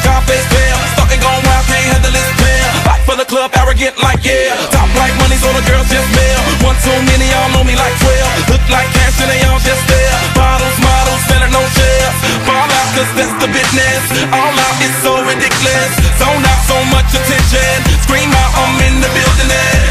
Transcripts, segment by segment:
Scarface. Stuck and gone wild, can't handle this pill. Back for the club, arrogant like yeah. Top like money, so the girls just mail. One too many, y'all know me like 12. Look like cash and they all just there. Bottles, models, spending no shares. Fall out, cause that's the business. All out is so ridiculous. Zone out, so much attention. Scream out, I'm in the building. and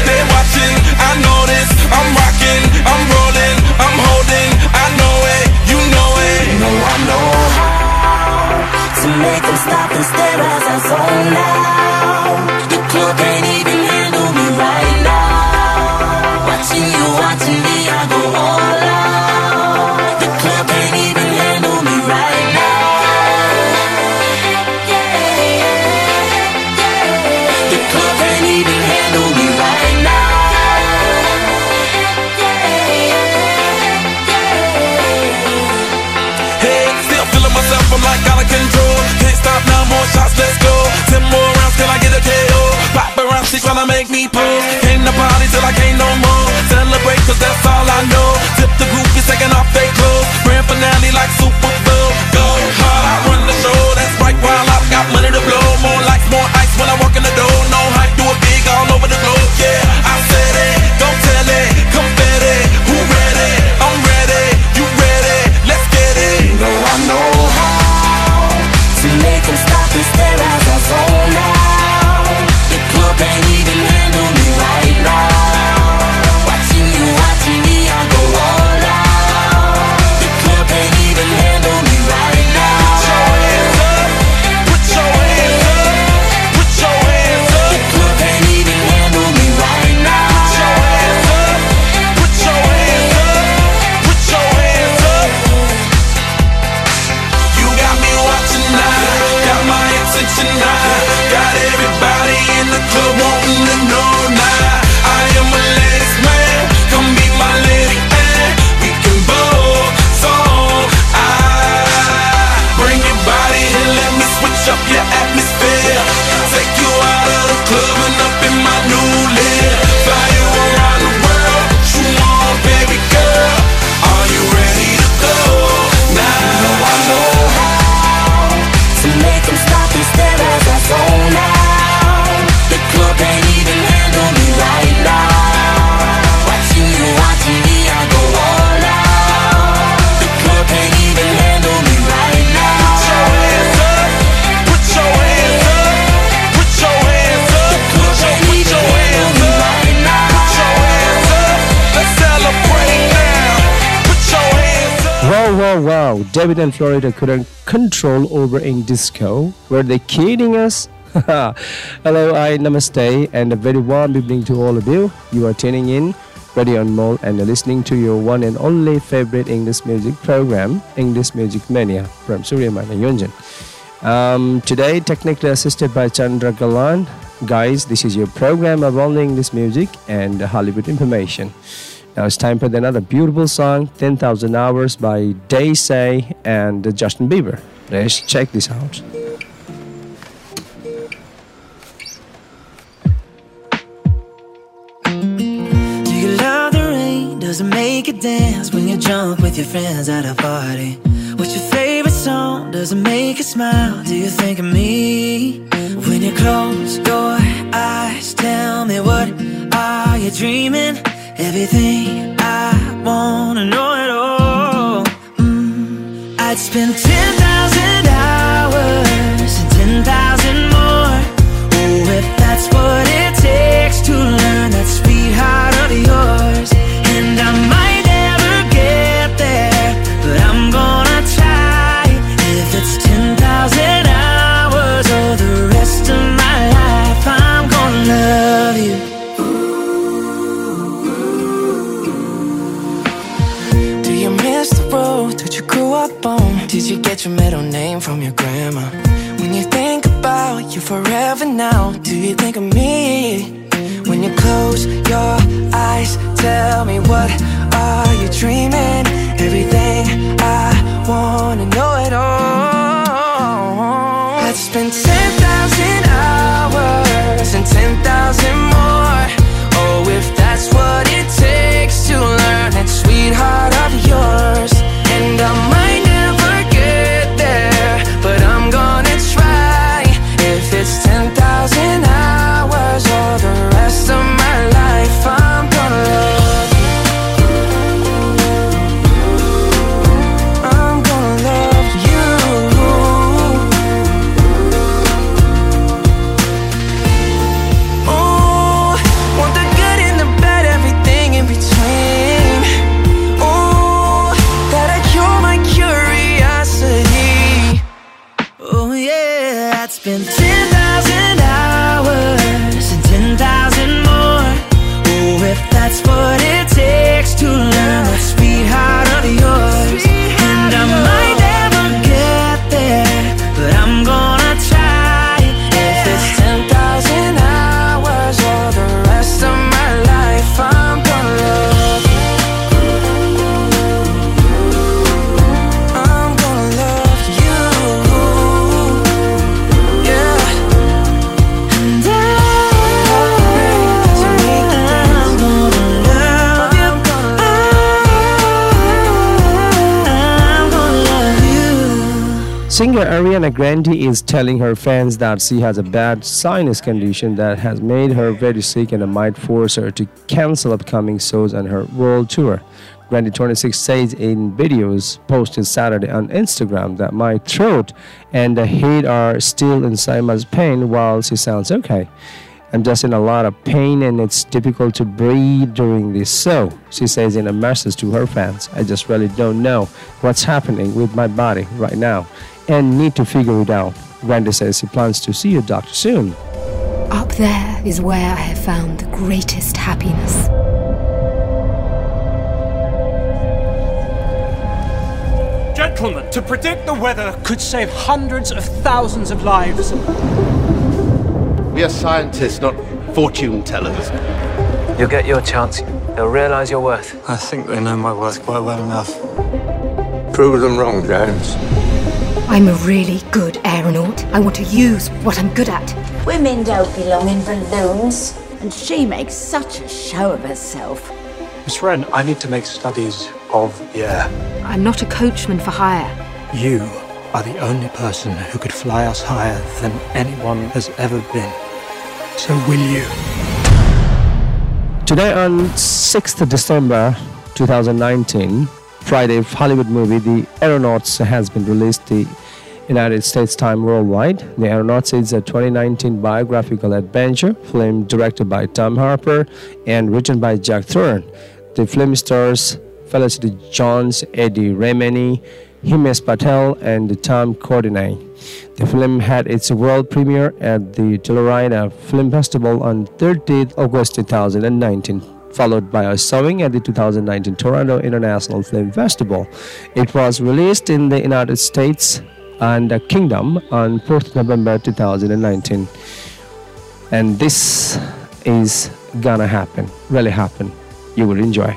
Paparazzi tryna make me pose. Came to party till I can't no more. Cause that's all I know. Tip the groupies taking off their clothes. Grand finale like Super Bowl. Go hard, I run the show. That's right, while I've got money to blow. More lights, more ice when I walk in the door. No hype, do it big all over the globe. Yeah, I said it, don't tell it. Confetti, who ready? I'm ready, you ready? Let's get it. You know I know how to make them stop and stare David and Florida couldn't control over in disco. Were they kidding us? Hello, I namaste, and a very warm evening to all of you. You are tuning in Radio Anmol and listening to your one and only favorite English music program, English Music Mania, from Suryamani Yonjan. Um, today, technically assisted by Chandra Ghalan. Guys, this is your program of all English music and Hollywood information. Now it's time for another beautiful song, 10,000 Hours by Dan + Shay and Justin Bieber. Let's check this out. Do you love the rain? Does it make you dance when you're drunk with your friends at a party? What's your favorite song? Does it make you smile? Do you think of me? When you close your eyes, tell me what are you dreaming? Everything I wanna know at all. Mm, I'd spend 10,000 hours and 10,000 more. Oh, if that's what it takes to learn that sweetheart of yours. Singer Ariana Grande is telling her fans that she has a bad sinus condition that has made her very sick and might force her to cancel upcoming shows on her world tour. Grande 26 says in videos posted Saturday on Instagram that my throat and the head are still in so much pain while she sounds okay. I'm just in a lot of pain and it's difficult to breathe during this show. She says in a message to her fans, I just really don't know what's happening with my body right now and need to figure it out. Grande says he plans to see a doctor soon. Up there is where I have found the greatest happiness. Gentlemen, to predict the weather could save hundreds of thousands of lives. We are scientists, not fortune tellers. You'll get your chance. They'll realize your worth. I think they know my worth quite well enough. Prove them wrong, Jones. I'm a really good aeronaut. I want to use what I'm good at. Women don't belong in balloons. And she makes such a show of herself. Miss Wren, I need to make studies of the air. I'm not a coachman for hire. You are the only person who could fly us higher than anyone has ever been. So will you? Today on 6th December 2019, Friday Hollywood movie The Aeronauts has been released the United States time worldwide. The Aeronauts is a 2019 biographical adventure film directed by Tom Harper and written by Jack Thorne. The film stars Felicity Jones, Eddie Redmayne, Himesh Patel, and Tom Courtenay. The film had its world premiere at the Telluride Film Festival on 30th August 2019 followed by a showing at the 2019 Toronto International Film Festival. It was released in the United States and the Kingdom on 4th November 2019. And this is gonna happen, really happen. You will enjoy.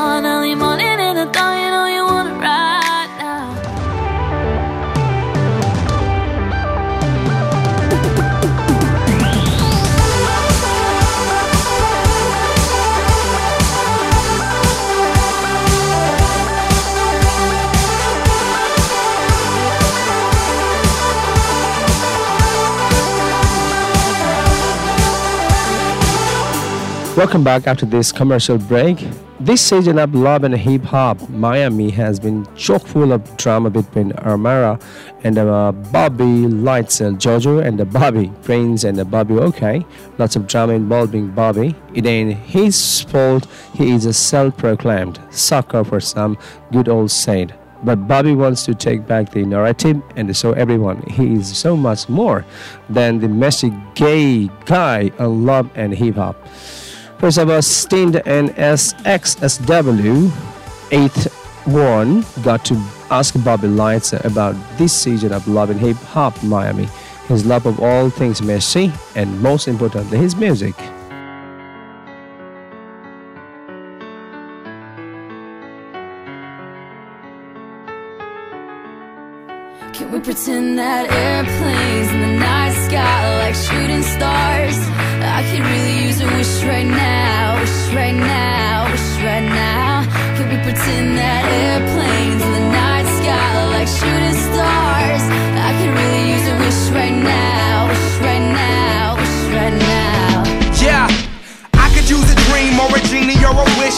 Welcome back after this commercial break. This season of Love and Hip Hop Miami has been chock full of drama between Armara and uh, Bobby Lightsell, Jojo and uh, Bobby, Prince and uh, Bobby Okay. Lots of drama involving Bobby. It ain't his fault, he is a self proclaimed sucker for some good old saint. But Bobby wants to take back the narrative and show everyone he is so much more than the messy gay guy on Love and Hip Hop. First of all, Stint and SXSW 81 got to ask Bobby Lytes about this season of Love and Hip Hop Miami, his love of all things messy, and most importantly, his music. Can we pretend that airplanes in the night sky like shooting stars? I could really use a wish right now, wish right now, wish right now. Can we pretend that airplanes in the night sky are like shooting stars? I could really use a wish right now, wish right now, wish right now. Yeah, I could use a dream or a genie or a wish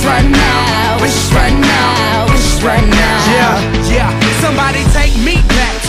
wish right now, wish right now, wish right now. Yeah, yeah. Somebody take me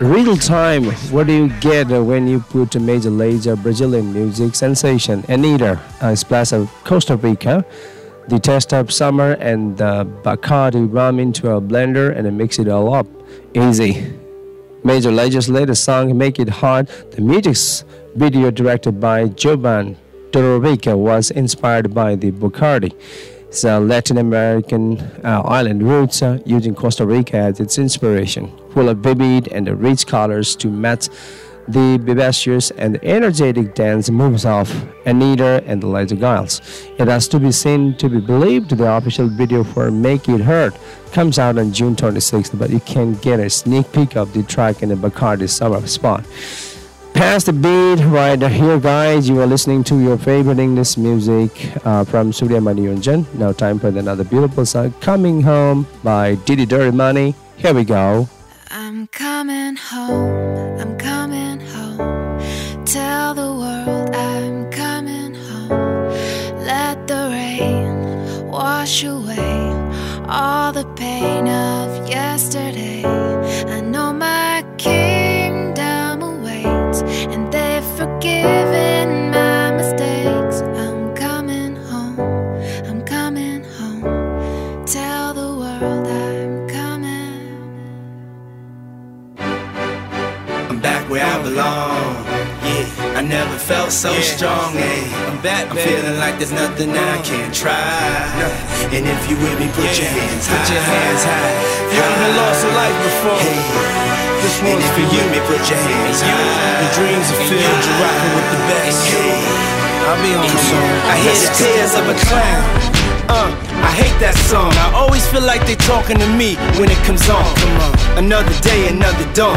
Real time, what do you get when you put a Major Lazer Brazilian music sensation Anitta, uh, splash of Costa Rica, the of summer and the Bacardi rum into a blender and mix it all up? Easy. Major latest song, Make It Hard, the music's video directed by Jovan Todorovica was inspired by the Bacardi. It's a Latin American uh, island roots uh, using Costa Rica as its inspiration, full of vivid and rich colors to match the vivacious and energetic dance moves of Anitta and the Laser Giles. It has to be seen to be believed. The official video for Make It Hurt comes out on June 26th, but you can get a sneak peek of the track in the Bacardi summer spot. Past the beat right here, guys. You are listening to your favorite English music uh, from Suryamani Yonjan. Now, time for another beautiful song, Coming Home by Diddy Dirty Money. Here we go. I'm coming home, I'm coming. Tell the world I'm coming home. Let the rain wash away all the pain of yesterday. I know my kingdom awaits, and they've forgiven my mistakes. I'm coming home, I'm coming home. Tell the world I'm coming. I'm back where I belong. Yeah, I never felt so strong. Hey, I'm back. I'm feeling like there's nothing that I can't try. And if you with me, put your hands high. Put your hands high. You ever lost a life before? This one's for you. Me, put your hands high. Your dreams are filled. You're rocking with the best. I'll be home soon. I hear the tears of a clown. Uh, I hate that song. I always feel like they're talking to me when it comes on. Come on. Another day, another dawn.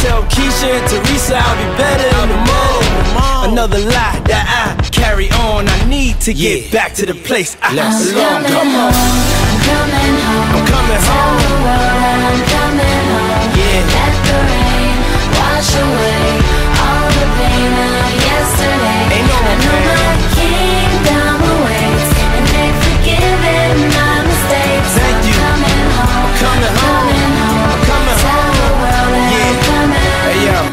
Tell Keisha and Teresa I'll be better in the morning. Another lie that I carry on. I need to get back to the place I belong. Come on. I'm coming home. I'm coming Tell the world I'm coming home. Yeah. Let the rain wash away all the pain of yesterday. Ain't no I know pain. my kingdom awaits, and they've forgiven my mistakes. Thank I'm you. coming home. I'm coming home.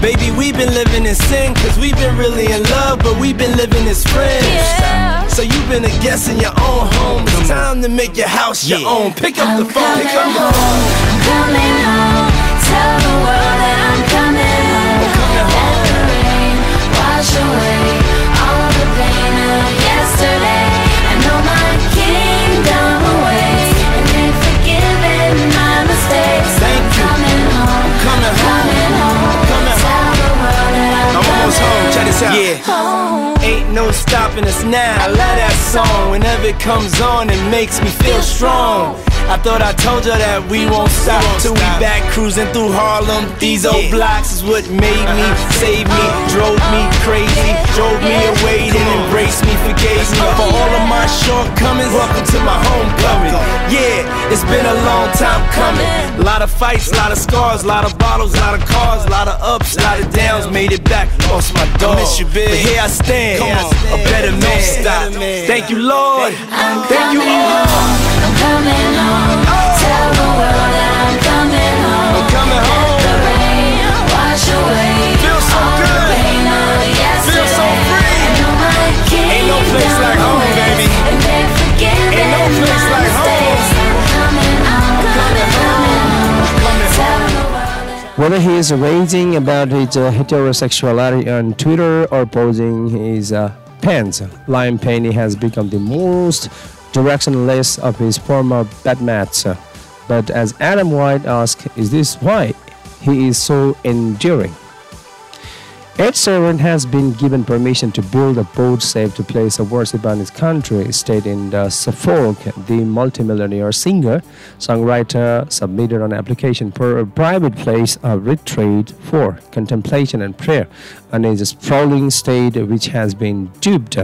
Baby, we've been living in sin, cause we've been really in love, but we've been living as friends. So you've been a guest in your own home. It's time to make your house your own. Pick up the phone, pick up the phone. I'm coming home. Tell the world that I'm coming home. Let the rain wash away Check this out. Yeah. Oh. Ain't no stopping us now. I love that song. Whenever it comes on, it makes me feel strong. I thought I told you that we won't stop till we back cruising through Harlem. These old blocks is what made me, saved me, drove me crazy, drove me away, then embraced me, forgave me for all of my shortcomings. Welcome to my homecoming. Yeah, it's been a long time coming. A lot of fights, a lot of scars, a lot of bottles, a lot of cars, a lot of ups, a lot of downs. Made it back, lost my dog. Miss you, big. But here I stand, a better man. Stop. Thank you, Lord. Thank you, all. I'm coming home. Oh. Tell the world I'm coming Whether he is raging about his uh, heterosexuality on Twitter or posing his uh, pants, Liam Payne has become the most directionless of his former Batmats. But as Adam White asks, is this why he is so enduring? Ed Sheeran has been given permission to build a boat safe to place of worship on his country state in uh, Suffolk. The multimillionaire singer, songwriter submitted an application for a private place of retreat for contemplation and prayer on his sprawling state which has been duped.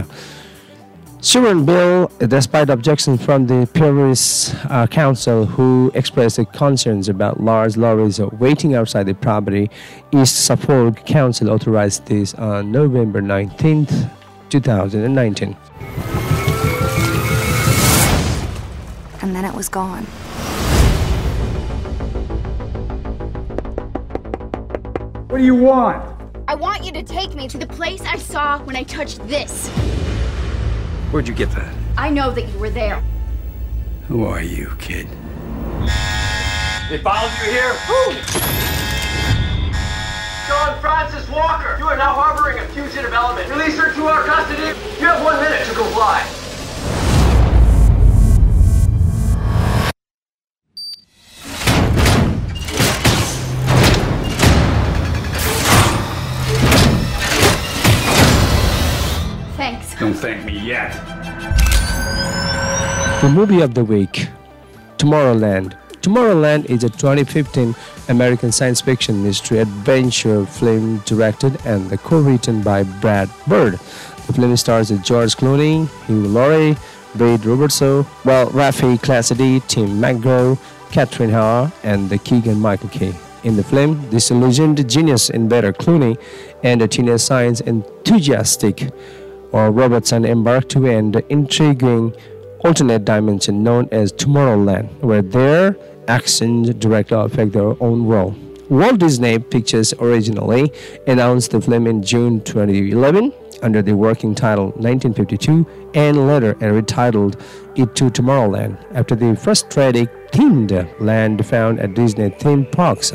Sheeran bill, despite objections from the Paris uh, Council, who expressed concerns about large lorries waiting outside the property, East Suffolk Council authorized this on November 19th, 2019. And then it was gone. What do you want? I want you to take me to the place I saw when I touched this. Where'd you get that? I know that you were there. Who are you, kid? They followed you here? Who? John Francis Walker. You are now harboring a fugitive element. Release her to our custody. You have one minute to comply. Don't thank me yet. The movie of the week Tomorrowland. Tomorrowland is a 2015 American science fiction mystery adventure film directed and co-written by Brad Bird. The film stars George Clooney, Hugh Laurie, Britt Robertson, well, Raffey Cassidy, Tim McGraw, Kathryn Hahn, and the Keegan Michael Key. In the film, disillusioned genius inventor Clooney and a teenage science enthusiastic Robertson embarked to an intriguing alternate dimension known as Tomorrowland, where their actions directly affect their own world. Walt Disney Pictures originally announced the film in June 2011 under the working title 1952 and later retitled it to Tomorrowland after the frustrating themed land found at Disney theme parks.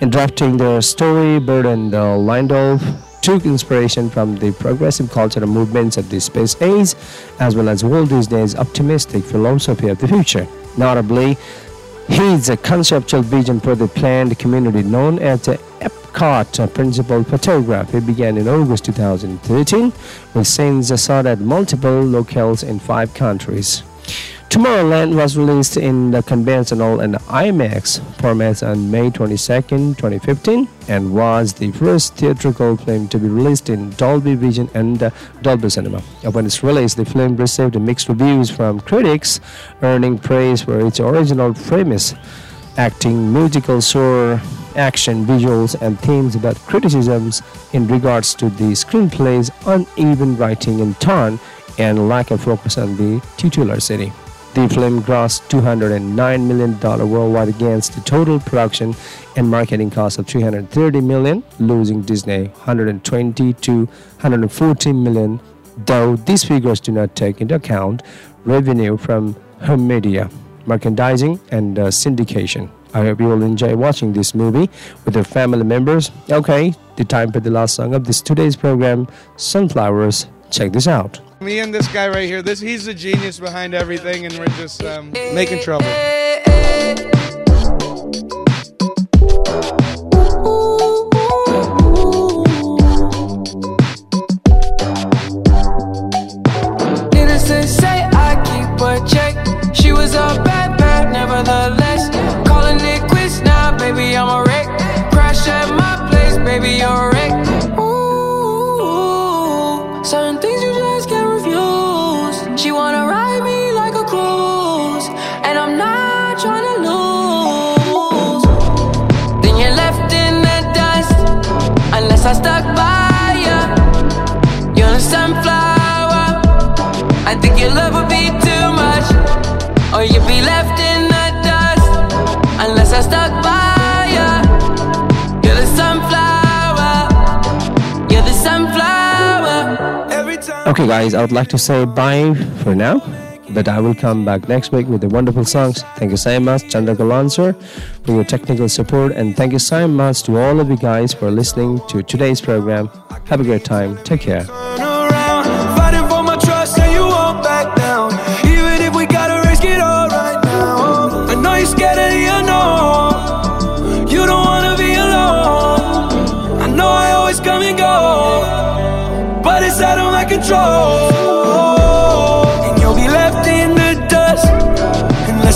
In drafting the story, Burden uh, Lindelof took inspiration from the progressive cultural movements of the space age as well as Walt Disney's optimistic philosophy of the future. Notably, his conceptual vision for the planned community known as the Epcot principal photography began in August 2013 with scenes shot at multiple locales in five countries. Tomorrowland was released in the conventional and IMAX formats on May 22, 2015, and was the first theatrical film to be released in Dolby Vision and uh, Dolby Cinema. Upon its release, the film received mixed reviews from critics, earning praise for its original premise, acting, musical score, action, visuals, and themes, but criticisms in regards to the screenplay's uneven writing and tone and lack of focus on the titular city. The film grossed $209 million worldwide against the total production and marketing cost of 330 million, losing Disney 120 to 140 million, though these figures do not take into account revenue from home media, merchandising, and uh, syndication. I hope you will enjoy watching this movie with your family members. Okay, the time for the last song of this today's program, Sunflowers. Check this out. Me and this guy right here, this he's the genius behind everything, and we're just um, making trouble. Eh, eh, eh, Stuck by you. You're a sunflower. I think your love would be too much, or you'd be left in the dust, unless I stuck by you. You're the sunflower. You're the sunflower. Okay, guys, I would like to say bye for now, but I will come back next week with the wonderful songs. Thank you so much, Chandra Galansar, for your technical support, and thank you so much to all of you guys for listening to today's program. Have a great time. Take care.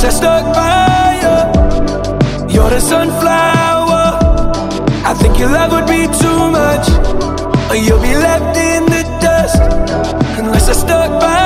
I stuck by you. You're the sunflower. I think your love would be too much. Or you'll be left in the dust Unless I stuck by